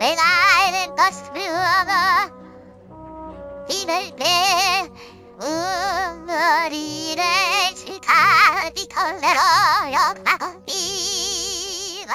내가 아는 것으로 힘을 빼 우물이를 실타비 털레로 영하고 비를.